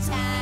time.